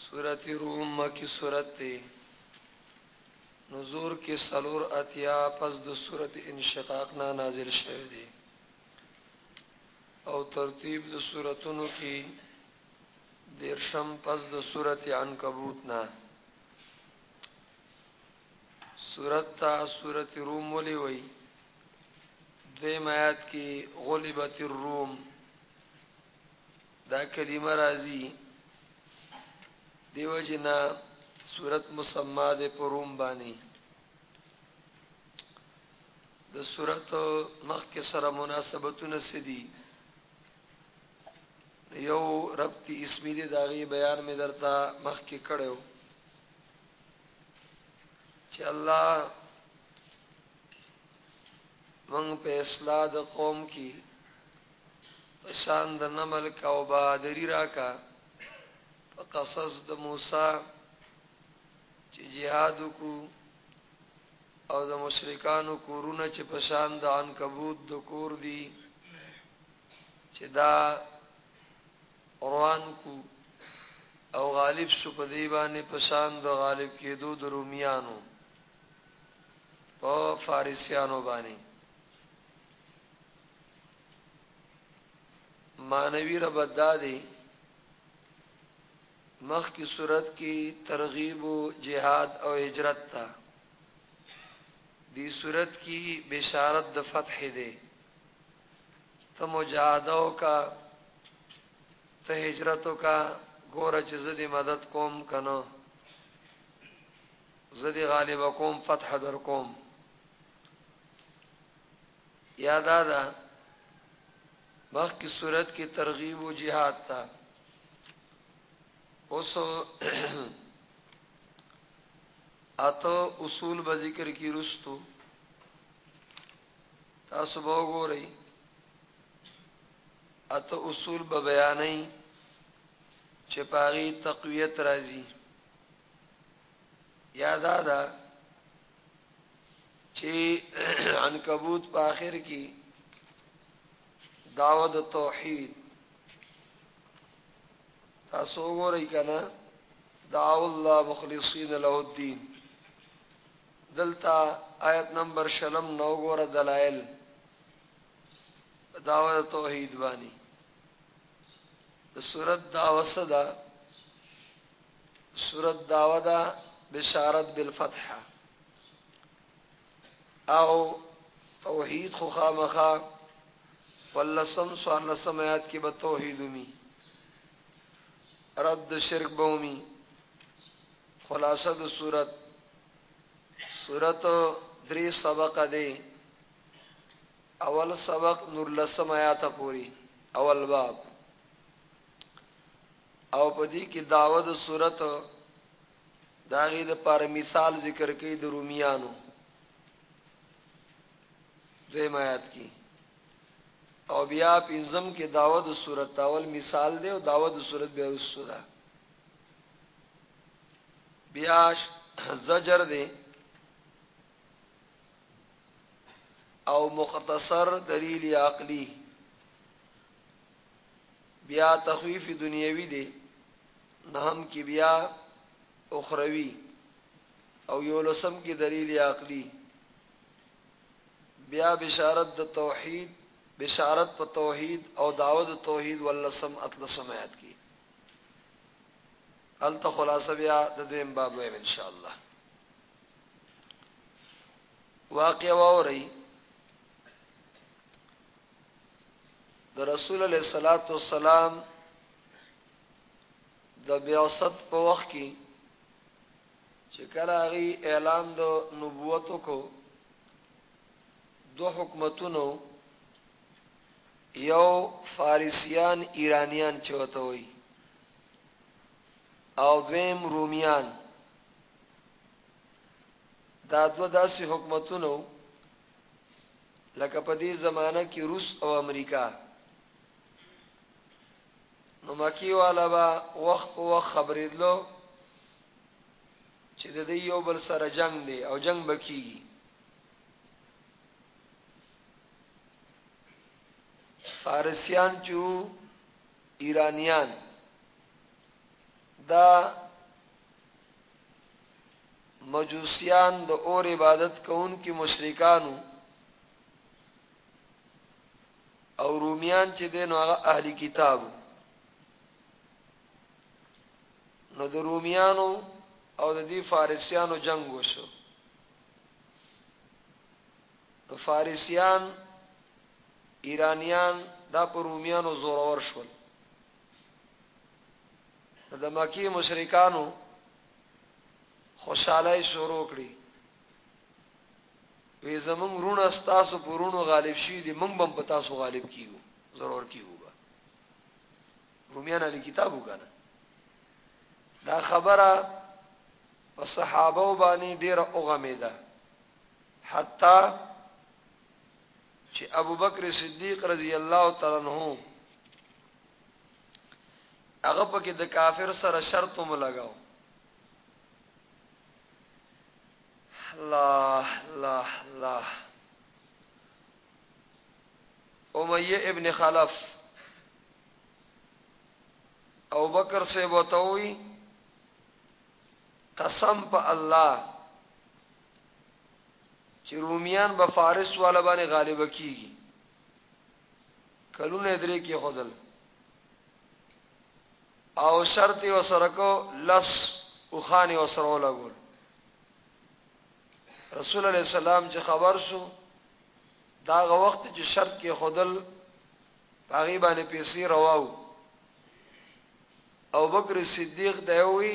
سورت روم مکی سورت تی نزور کې سلور اتیا پس د سورت انشقاق نا نازل شوه دی او ترتیب د سورتونو کې دیرشم پس د سورت عنکبوت نا سورت تا سورت روم ولی وی دوی مایات کی غلبت الروم دا کلمه راځي دیو جنا صورت مسما ده په روم باندې د صورت مخ کې سره مناسبتونه سدي یو ربطي اسمی دی داغي بیان می درته مخ کې کړو چې الله مونږ په اصلاح د قوم کې په شان د نمل کا او بهادری راکه په قصص د موسی چې جهاد وکړو او د مشرکانو کورونه چې په شان د عنکبوت د کور دي چې دا روان کو او غالب شو په دی باندې په شان د غالب کېدو د رومیانو په فارسیانو باندې معنوي ربط دا دی مخ کی صورت کی ترغیب و جهاد او هجرت تا دی صورت کی بشارت د فتح دی ته مجاهده کا ته هجرت کا ګور چې زدي مدد کوم کنه زدي غالب کوم فتح در کوم یا دا ده مخکې صورت کې ترغیب و جهاد تا اوسو اته اصول به ذکر کی رستو تاسو به وګورئ اته اصول به بیانې چې پاغي تقویت راځي یادا دا چې عنکبوت په اخر کې دعوت توحید تاسو وګورئ کنه دعو الله مخلصین له الدين دلتا آیت نمبر شلم نو ګوره دلائل دعوت توحید باندې سورت دعوت صدا سورت داوه دا بشارت بالفتح او توحید خو خامخا ولسم سوار لسم آیات کې به توحید می رد شرک به می خلاصه د صورت صورت درې سبق دی اول سبق نور لسم آیات پوری اول باب او په دې کې دعوه د سورت د هغې دپاره مثال ذکر کوي د رومیانو دویم آیات کې او بیا پنځم کې داوه د صورت اول مثال دی او داوه د صورت بیا وسو ده بیا زجر دی او مختصر دلیل عقلی بیا تخویف دنیوی دی نهم کی بیا اخروی او یو لسم کی دلیل عقلی بیا بشارت د توحید بشارت په توحید او دعوت توحید ولسم اتلسم آیات کی ال ته خلاصه بیا د دیم باب ویم ان شاء الله واقع ووري د رسول الله صلی الله علیه وسلم د بیاست په وخت کې چې کله هغه اعلان د نبوت کو دو حکومتونو یو فارسیان ایرانیان چوته وي او دویم رومیان دا دو داسې حکومتونو لکه په دې زمانه کې روس او امریکا نو مکی والا با وخت په وخت خبرېدلو چې د دې یو بل سره جنگ دی او جنگ بکیږي فارسیان چې ایرانیان دا مجوسیان د اور عبادت کوونکي مشرکانو او رومیان چې د نو هغه اهلی کتابو نو د رومیانو او د دې فارسیانو جنگ وشو نو فارسیان ایرانیان دا پر رومیانو زورور شول د مکی مشرکانو خوشاله شروع کړي وی زمون رونه ستاسو پرونو غالب شي دي مونږ بم پتا سو غالب کیو ضرور کیو رومیان علی کتابو کنه دا خبره په صحابه باندې ډیره اوغه میده حتی چې ابوبکر صدیق رضی الله تعالی عنہ هغه پکې د کافر سره شرط هم لگاو الله الله الله امیه ابن خلف او بکر سے بتوئی قسم په الله چې رومیان به فارس والا باندې غالب کیږي کلونه درې کې خدل او شرط یې وسره کو لس او خان یې وسره ولګول رسول الله سلام چې خبر شو دا غ وخت چې شرط کې خدل پاغي باندې پیسې رواو او بکر صدیق دی وی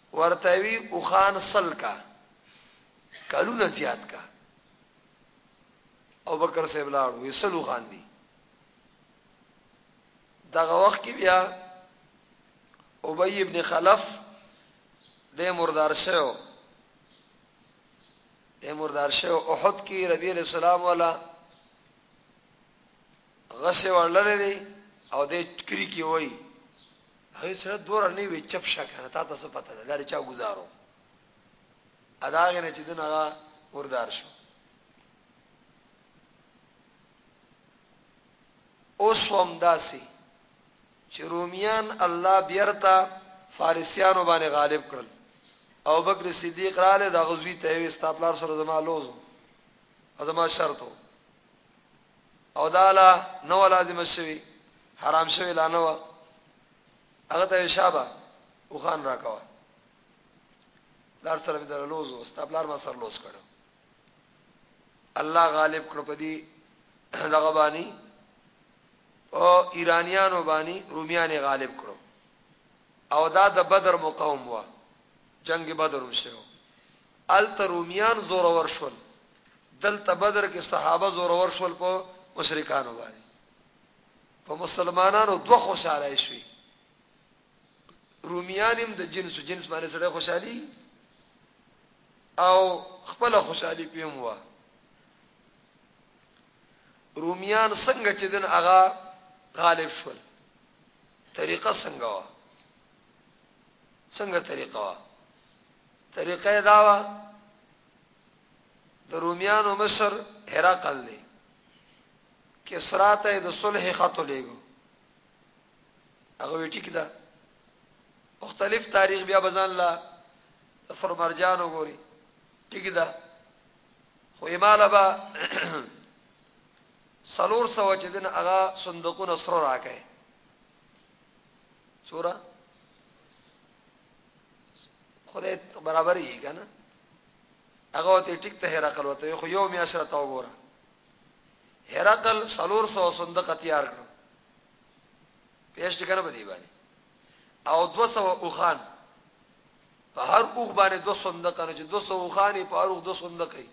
ورته وی اوخان سل کا کلونه زیات کا او بکر صاحب لاړ وی سل اوخان دی دغه وخت کې بیا ابی ابن خلف د مردار شو د مردار شو احد کې ربی علیہ السلام والا غسه ورلره دی او د چکری کې وای هغه سره دور نه وی چپ شا کنه تا ته څه پته ده لاري چا گزارو اداغه نه چې دغه وردار شو اوس هم داسي چې روميان الله بیرته فارسیانو باندې غالب کړل او بکر صدیق را له د غزوی ته وي ستاپلار سره زما لوزو زما شرطو او دا لا نو لازم شوی حرام شوی لا نو هغه ته شابه او خان راکوا لار سره د لوز او ستابلار ما سر لوز کړو الله غالب کړ په دې دغه باندې او ایرانیانو باندې رومیان غالب کړو او دا د بدر مقاوم وا جنگ بدر وشو هلته رومیان زورور شول دلته بدر کې صحابه زورور شول په مشرکانو باندې په مسلمانانو دوه خوشاله شوي رومیان هم د جنس جنس باندې سره خوشحالي او خپل خوشحالي پیم وا رومیان څنګه چې دن اغا غالب شول طریقه څنګه وا څنګه طریقه وا طریقه یې دا وه د رومیانو مصر هرقل دی کسرا ته د صلح خط لېږو هغه وی ټیک ده مختلف تاریخ بیا بزن لا سر مرجان وګوري ټیک ده خو ایماله با سلور سو چې دین هغه صندوقونه سره راکې چورا خدای برابر یې کنه هغه ته ټیک ته هرقل وته خو یو میا سره تا وګوره هرقل سلور سو صندوق تیار کړو پیش کنه په دی باندې او 200 اوخان په هر اوخ باندې 200 صندوق نه چې 200 اوخانې په هر اوخ 200 صندوق یې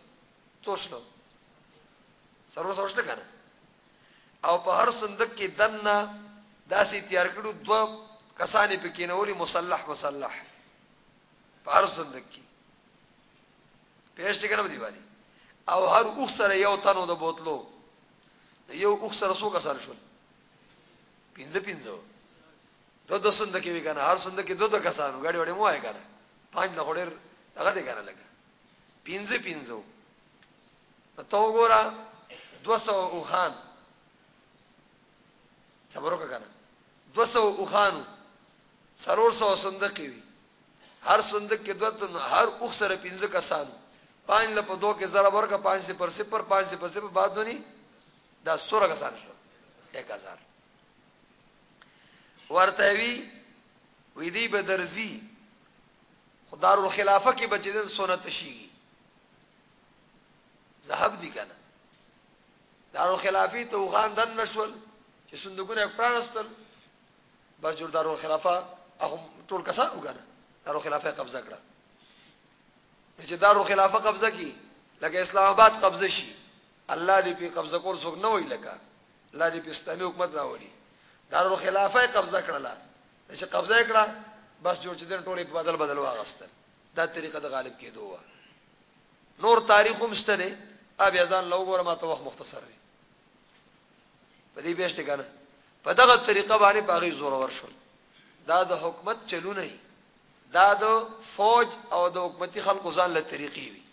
توشلو سرور سوچته کنه او په هر صندوق کې دنه داسې تیار کړو دو کسانې په کینولي مصلح مصلح په هر صندوق کې پېښته کنه دی باندې او هر اوخ سره یو تنو د بوتلو یو اوخ سره څو کسان شول پینځه پینځه دو دو صندوق کې وی کنه هر صندوق کې دو دو کسان غړي وړي مو آی کنه پنځ نه غړي هغه دې کنه لګا پینځه پینځه ته ته وګوره دوه سوه اوښان صبر وکړه که نه دوه سوه اوښانو څلور سوه صندقې وي هر صندوق کې دوه تنو هر اوښ سره پنځه کسانو پنځ له په دوه کې ضرب ورکړه پنځ صفر صفر پنځ صفر صفر بعد دونی دا څوره کسان شو یک هزار ورته وی وی دی به درځي خدارو خلافه کې بچیدل سنت شي ذهب دي کنه دارو خلافی ته وغان دن نشول چې صندوقونه پرانستل بس جوړ دارو خلافه هغه ټول کسان وګنه دارو خلافه قبضه کړه چې دارو خلافه قبضه کی لکه اسلام آباد قبضه شي الله دې په قبضه کول څوک نه وای لکه الله دې په اسلامي حکومت راوړي دارو خلافه قبضه کړله چې قبضه کړه بس جوړ چې دین ټولې په بدل بدل واغستل دا طریقه د غالب کېدو وه نور تاریخ هم شته دی ابي ازان لو ګوره ماته وخت مختصر دی په دې بیاشت کنه په دغه طریقه باندې باغی زور ورشول دا د حکومت چلونه دا د فوج او د حکومتي خلکو ځان له طریقې وي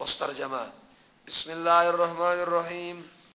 اوس ترجمه بسم الله الرحمن الرحیم